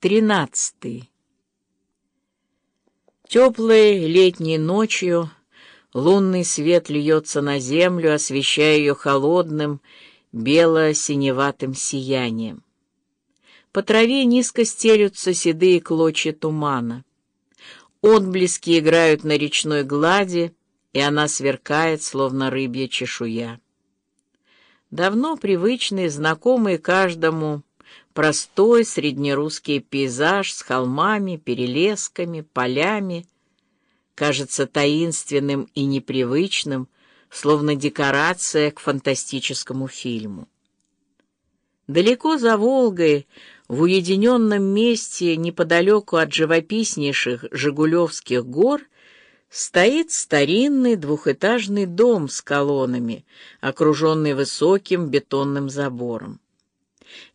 Тринадцатый. Теплой летней ночью лунный свет льется на землю, освещая ее холодным, бело-синеватым сиянием. По траве низко стелются седые клочья тумана. Отблески играют на речной глади, и она сверкает, словно рыбья чешуя. Давно привычный, знакомый каждому простой среднерусский пейзаж с холмами, перелесками, полями, кажется таинственным и непривычным, словно декорация к фантастическому фильму. Далеко за Волгой, в уединенном месте неподалеку от живописнейших Жигулевских гор, стоит старинный двухэтажный дом с колоннами, окруженный высоким бетонным забором.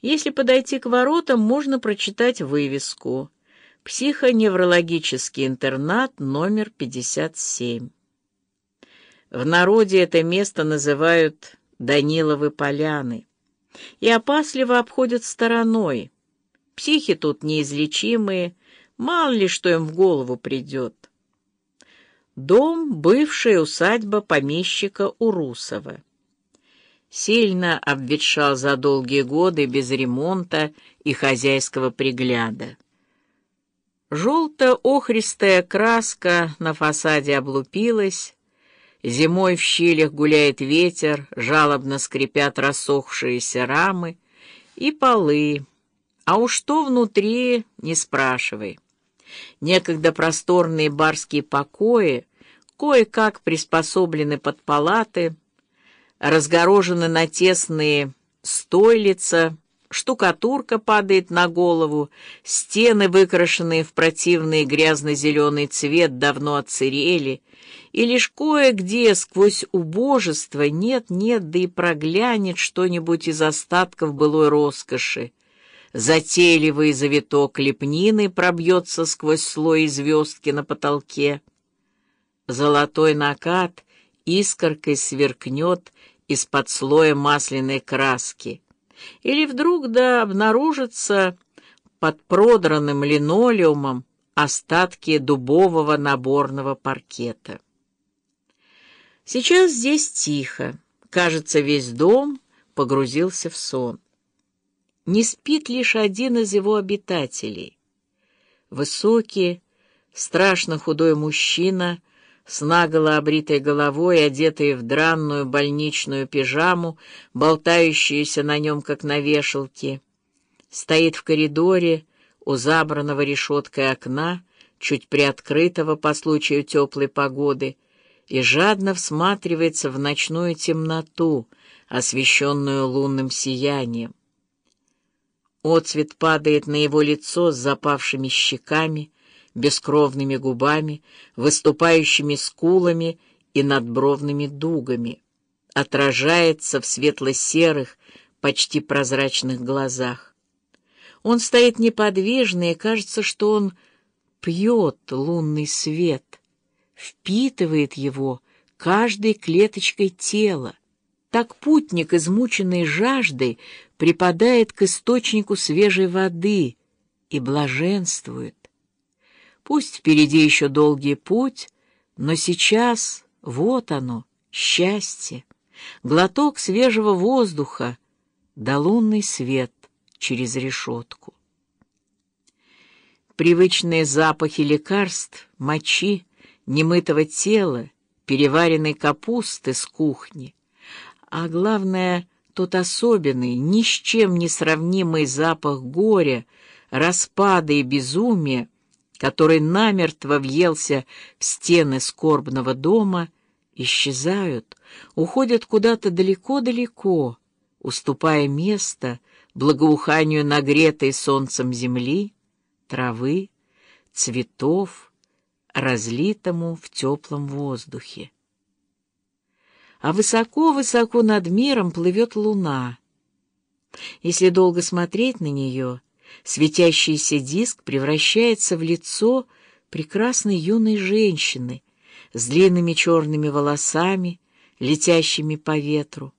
Если подойти к воротам, можно прочитать вывеску «Психоневрологический интернат номер 57». В народе это место называют Даниловы поляны и опасливо обходят стороной. Психи тут неизлечимые, мало ли что им в голову придет. Дом — бывшая усадьба помещика Урусова сильно обветшал за долгие годы без ремонта и хозяйского пригляда. Желто-охристая краска на фасаде облупилась, зимой в щелях гуляет ветер, жалобно скрипят рассохшиеся рамы и полы, а уж что внутри, не спрашивай. Некогда просторные барские покои кое-как приспособлены под палаты — разгорожены на тесные стойлица, штукатурка падает на голову, стены, выкрашенные в противный грязно-зеленый цвет, давно отсырели, и лишь кое-где сквозь убожество нет-нет, да и проглянет что-нибудь из остатков былой роскоши. Затейливый завиток лепнины пробьется сквозь слой звездки на потолке. Золотой накат искоркой сверкнет из-под слоя масляной краски, или вдруг да обнаружится под продранным линолеумом остатки дубового наборного паркета. Сейчас здесь тихо. Кажется, весь дом погрузился в сон. Не спит лишь один из его обитателей. Высокий, страшно худой мужчина — с наголо обритой головой, одетый в дранную больничную пижаму, болтающуюся на нем, как на вешалке. Стоит в коридоре у забранного решеткой окна, чуть приоткрытого по случаю теплой погоды, и жадно всматривается в ночную темноту, освещенную лунным сиянием. Отцвет падает на его лицо с запавшими щеками, бескровными губами, выступающими скулами и надбровными дугами, отражается в светло-серых, почти прозрачных глазах. Он стоит неподвижно, и кажется, что он пьет лунный свет, впитывает его каждой клеточкой тела. Так путник, измученный жаждой, припадает к источнику свежей воды и блаженствует. Пусть впереди еще долгий путь, но сейчас вот оно, счастье, глоток свежего воздуха, да лунный свет через решетку. Привычные запахи лекарств, мочи, немытого тела, переваренной капусты с кухни, а главное, тот особенный, ни с чем не сравнимый запах горя, распада и безумия, который намертво въелся в стены скорбного дома, исчезают, уходят куда-то далеко-далеко, уступая место благоуханию нагретой солнцем земли, травы, цветов, разлитому в теплом воздухе. А высоко-высоко над миром плывет луна. Если долго смотреть на нее — Светящийся диск превращается в лицо прекрасной юной женщины с длинными черными волосами, летящими по ветру.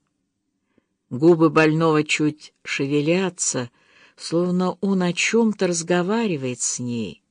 Губы больного чуть шевелятся, словно он о чем-то разговаривает с ней.